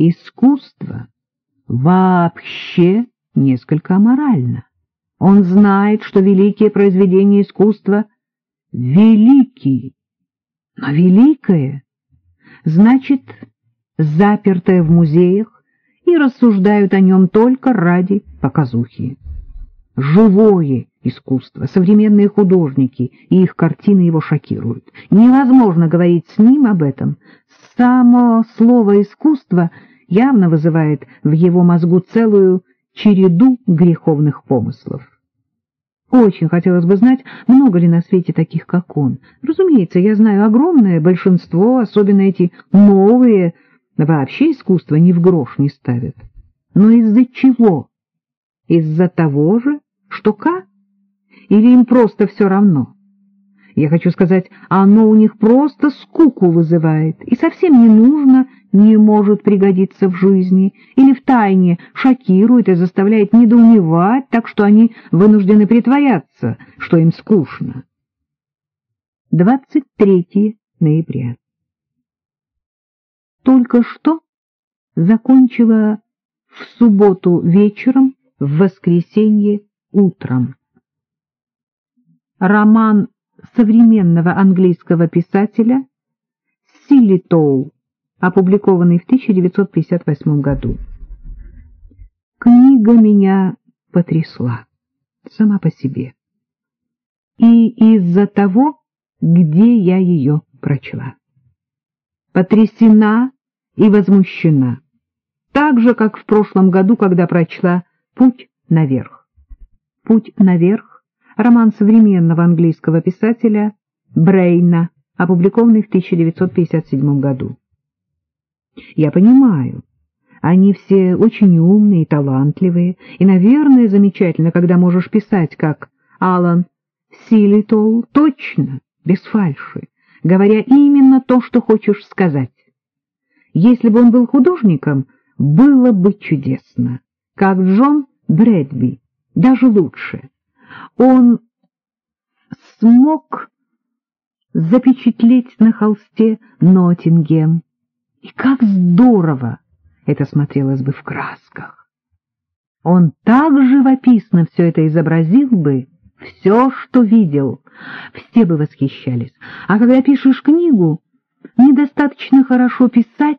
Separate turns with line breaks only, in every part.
Искусство вообще несколько аморально. Он знает, что великие произведения искусства великие, но великое значит запертое в музеях и рассуждают о нем только ради показухи. Живое искусство, современные художники и их картины его шокируют. Невозможно говорить с ним об этом. Само слово «искусство» явно вызывает в его мозгу целую череду греховных помыслов. Очень хотелось бы знать, много ли на свете таких, как он. Разумеется, я знаю огромное большинство, особенно эти новые, вообще искусство ни в грош не ставят. Но из-за чего? Из-за того же, что К? Или им просто все равно? Я хочу сказать, оно у них просто скуку вызывает и совсем не нужно, не может пригодиться в жизни, или в тайне шокирует и заставляет недоумевать, так что они вынуждены притворяться, что им скучно. 23 ноября. Только что закончила в субботу вечером, в воскресенье утром. Роман современного английского писателя Силитоу, опубликованный в 1958 году. Книга меня потрясла сама по себе. И из-за того, где я ее прочла. Потрясена и возмущена, так же, как в прошлом году, когда прочла «Путь наверх». «Путь наверх» роман современного английского писателя Брейна, опубликованный в 1957 году. Я понимаю, они все очень умные и талантливые, и, наверное, замечательно, когда можешь писать, как Алан Силитол, точно, без фальши, говоря именно то, что хочешь сказать. Если бы он был художником, было бы чудесно, как Джон Брэдби, даже лучше он смог запечатлеть на холсте Ноттингем. И как здорово это смотрелось бы в красках! Он так живописно все это изобразил бы, все, что видел, все бы восхищались. А когда пишешь книгу, недостаточно хорошо писать,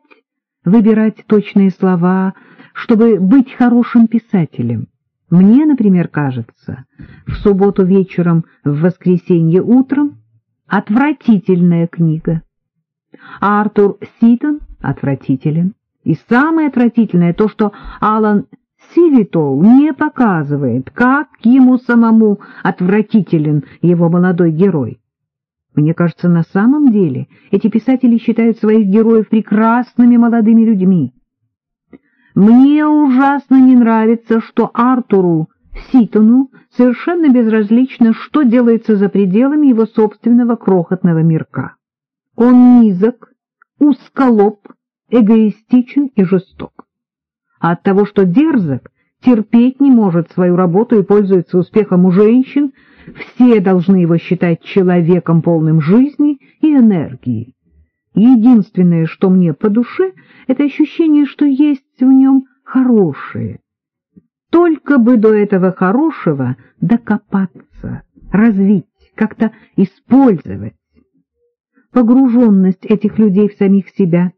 выбирать точные слова, чтобы быть хорошим писателем. Мне, например, кажется, в субботу вечером, в воскресенье утром отвратительная книга. Артур Ситон отвратителен. И самое отвратительное то, что Алан Сивитол не показывает, как ему самому отвратителен его молодой герой. Мне кажется, на самом деле эти писатели считают своих героев прекрасными молодыми людьми. Мне ужасно не нравится, что Артуру Ситону совершенно безразлично, что делается за пределами его собственного крохотного мирка. Он низок, узколоб, эгоистичен и жесток. А от того, что дерзок, терпеть не может свою работу и пользуется успехом у женщин, все должны его считать человеком полным жизни и энергии. Единственное, что мне по душе, это ощущение, что есть в нем хорошее. Только бы до этого хорошего докопаться, развить, как-то использовать. Погруженность этих людей в самих себя,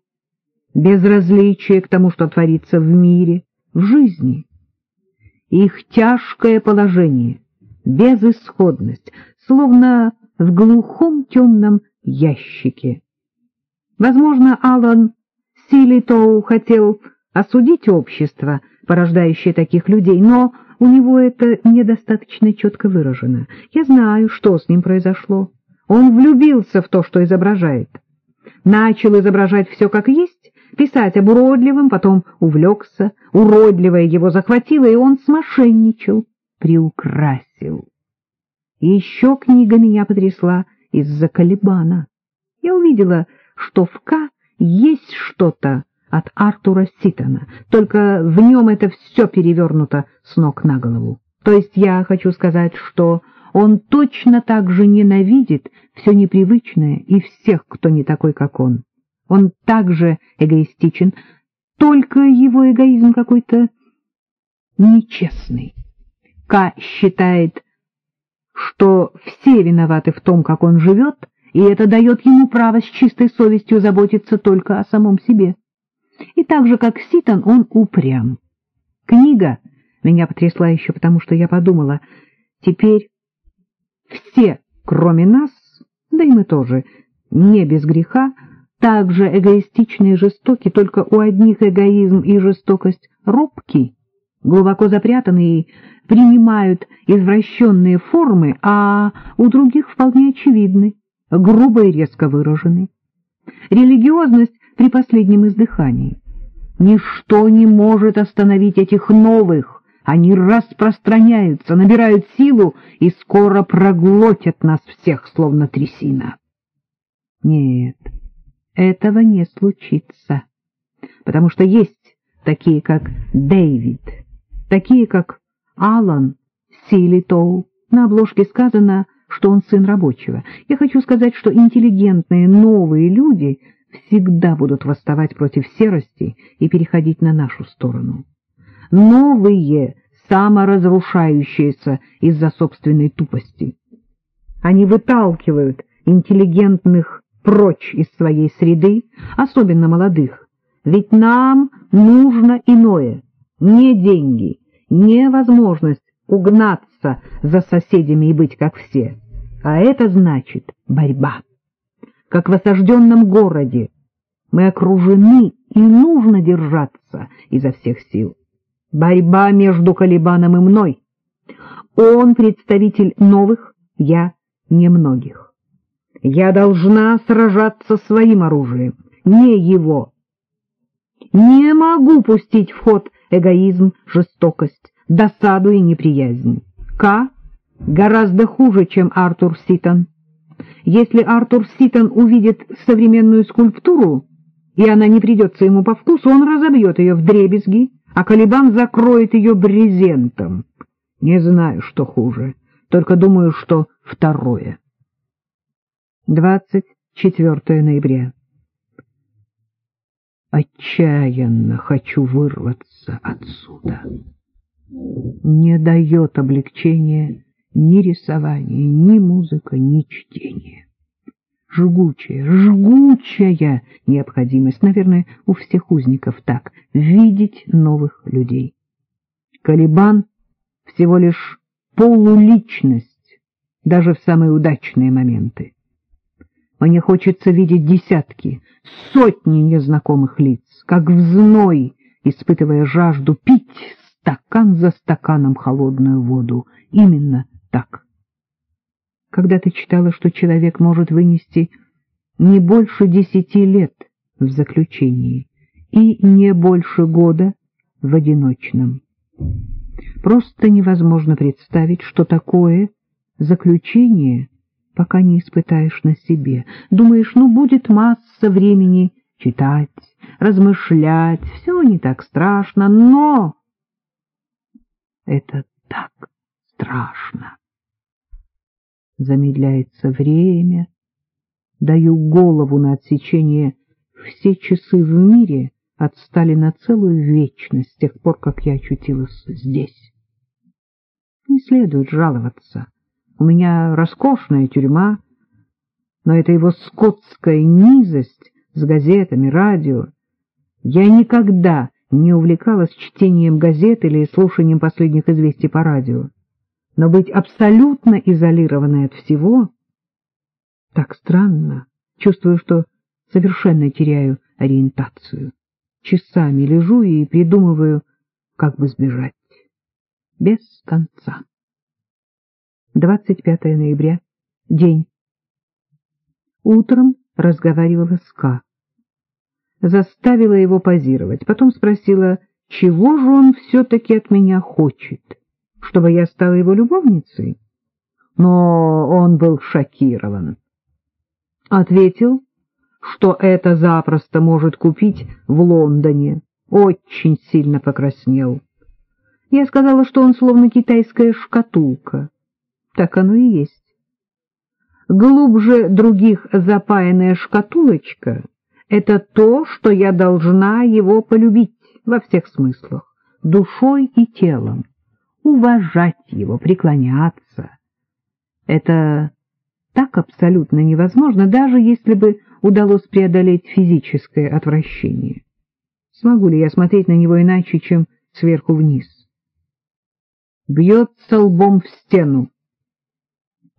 безразличие к тому, что творится в мире, в жизни. Их тяжкое положение, безысходность, словно в глухом темном ящике. Возможно, Алан Силитоу хотел осудить общество, порождающее таких людей, но у него это недостаточно четко выражено. Я знаю, что с ним произошло. Он влюбился в то, что изображает. Начал изображать все как есть, писать об уродливом, потом увлекся, уродливое его захватило, и он смошенничал, приукрасил. Еще книга меня потрясла из-за Калибана. Я увидела, что в К есть что-то от Артура Ситона, только в нем это все перевернуто с ног на голову. То есть я хочу сказать, что он точно так же ненавидит все непривычное и всех, кто не такой, как он. Он также эгоистичен, только его эгоизм какой-то нечестный. К считает, что все виноваты в том, как он живет, и это дает ему право с чистой совестью заботиться только о самом себе. И так же, как Ситон, он упрям. Книга меня потрясла еще потому, что я подумала, теперь все, кроме нас, да и мы тоже, не без греха, также эгоистичны и жестоки, только у одних эгоизм и жестокость робки, глубоко запрятаны и принимают извращенные формы, а у других вполне очевидны, грубо и резко выражены. Религиозность при последнем издыхании. Ничто не может остановить этих новых, они распространяются, набирают силу и скоро проглотят нас всех, словно трясина. Нет, этого не случится, потому что есть такие, как Дэвид, такие, как Алан Силитоу. На обложке сказано, что он сын рабочего. Я хочу сказать, что интеллигентные новые люди всегда будут восставать против серости и переходить на нашу сторону. Новые, саморазрушающиеся из-за собственной тупости. Они выталкивают интеллигентных прочь из своей среды, особенно молодых. Ведь нам нужно иное, не деньги, не возможность угнаться за соседями и быть как все, а это значит борьба. Как в осажденном городе мы окружены и нужно держаться изо всех сил. Борьба между Калибаном и мной. Он представитель новых, я немногих. Я должна сражаться своим оружием, не его. Не могу пустить в ход эгоизм, жестокость, досаду и неприязнь. К гораздо хуже, чем Артур Ситон. Если Артур Ситон увидит современную скульптуру, и она не придется ему по вкусу, он разобьет ее в дребезги, а Калибан закроет ее брезентом. Не знаю, что хуже, только думаю, что второе. 24 ноября. Отчаянно хочу вырваться отсюда. Не дает облегчения ни рисование, ни музыка, ни чтение. Жгучая, жгучая необходимость, наверное, у всех узников так, видеть новых людей. Калибан — всего лишь полуличность, даже в самые удачные моменты. Мне хочется видеть десятки, сотни незнакомых лиц, как в зной, испытывая жажду, пить стакан за стаканом холодную воду. Именно так. Когда ты читала, что человек может вынести не больше десяти лет в заключении и не больше года в одиночном. Просто невозможно представить, что такое заключение пока не испытаешь на себе. Думаешь, ну, будет масса времени читать, размышлять, все не так страшно, но это так страшно. Замедляется время, даю голову на отсечение, все часы в мире отстали на целую вечность с тех пор, как я очутилась здесь. Не следует жаловаться. У меня роскошная тюрьма, но это его скотская низость с газетами, радио. Я никогда не увлекалась чтением газет или слушанием последних известий по радио. Но быть абсолютно изолированной от всего так странно. Чувствую, что совершенно теряю ориентацию. Часами лежу и придумываю, как бы сбежать. Без конца. 25 ноября. День. Утром разговаривала с Ка. Заставила его позировать. Потом спросила, чего же он все-таки от меня хочет, чтобы я стала его любовницей? Но он был шокирован. Ответил, что это запросто может купить в Лондоне. Очень сильно покраснел. Я сказала, что он словно китайская шкатулка. Так оно и есть. Глубже других запаянная шкатулочка — это то, что я должна его полюбить во всех смыслах, душой и телом, уважать его, преклоняться. Это так абсолютно невозможно, даже если бы удалось преодолеть физическое отвращение. Смогу ли я смотреть на него иначе, чем сверху вниз? Бьется лбом в стену.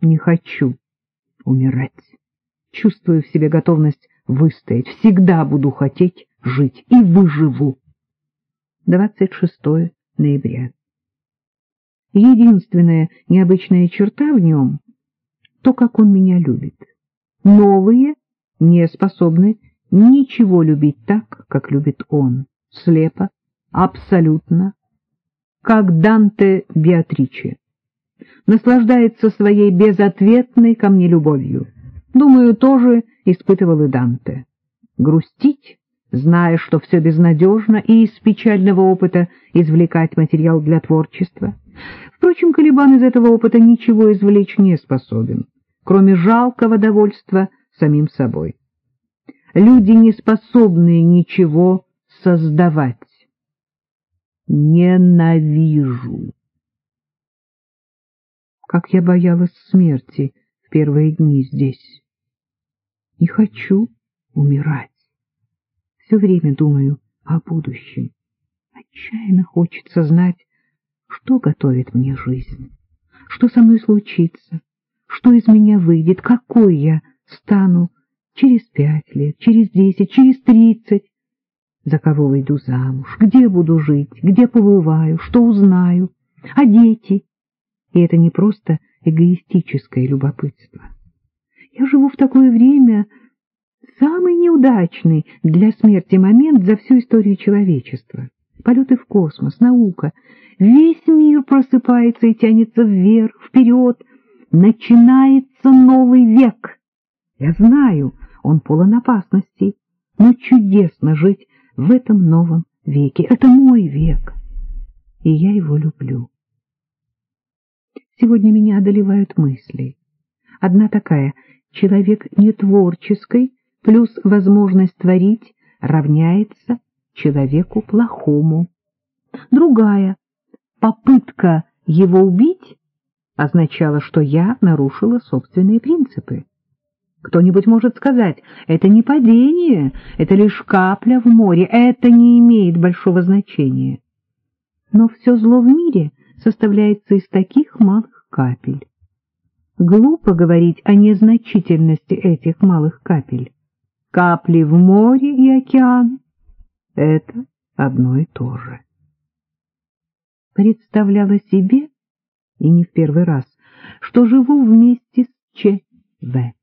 Не хочу умирать. Чувствую в себе готовность выстоять. Всегда буду хотеть жить и выживу. 26 ноября. Единственная необычная черта в нем — то, как он меня любит. Новые не способны ничего любить так, как любит он, слепо, абсолютно, как Данте Беатриче. Наслаждается своей безответной ко мне любовью. Думаю, тоже испытывал и Данте. Грустить, зная, что все безнадежно, и из печального опыта извлекать материал для творчества. Впрочем, Калибан из этого опыта ничего извлечь не способен, кроме жалкого довольства самим собой. Люди, не способные ничего создавать. Ненавижу. Как я боялась смерти в первые дни здесь. Не хочу умирать. Все время думаю о будущем. Отчаянно хочется знать, что готовит мне жизнь, что со мной случится, что из меня выйдет, какой я стану через пять лет, через десять, через тридцать. За кого выйду замуж, где буду жить, где побываю, что узнаю, а дети. И это не просто эгоистическое любопытство. Я живу в такое время, самый неудачный для смерти момент за всю историю человечества. Полеты в космос, наука. Весь мир просыпается и тянется вверх, вперед. Начинается новый век. Я знаю, он полон опасностей, но чудесно жить в этом новом веке. Это мой век, и я его люблю. Сегодня меня одолевают мысли. Одна такая — человек не творческий, плюс возможность творить равняется человеку плохому. Другая — попытка его убить означала, что я нарушила собственные принципы. Кто-нибудь может сказать, это не падение, это лишь капля в море, это не имеет большого значения. Но все зло в мире составляется из таких малых капель. Глупо говорить о незначительности этих малых капель. Капли в море и океан — это одно и то же. Представляла себе, и не в первый раз, что живу вместе с Ч.В.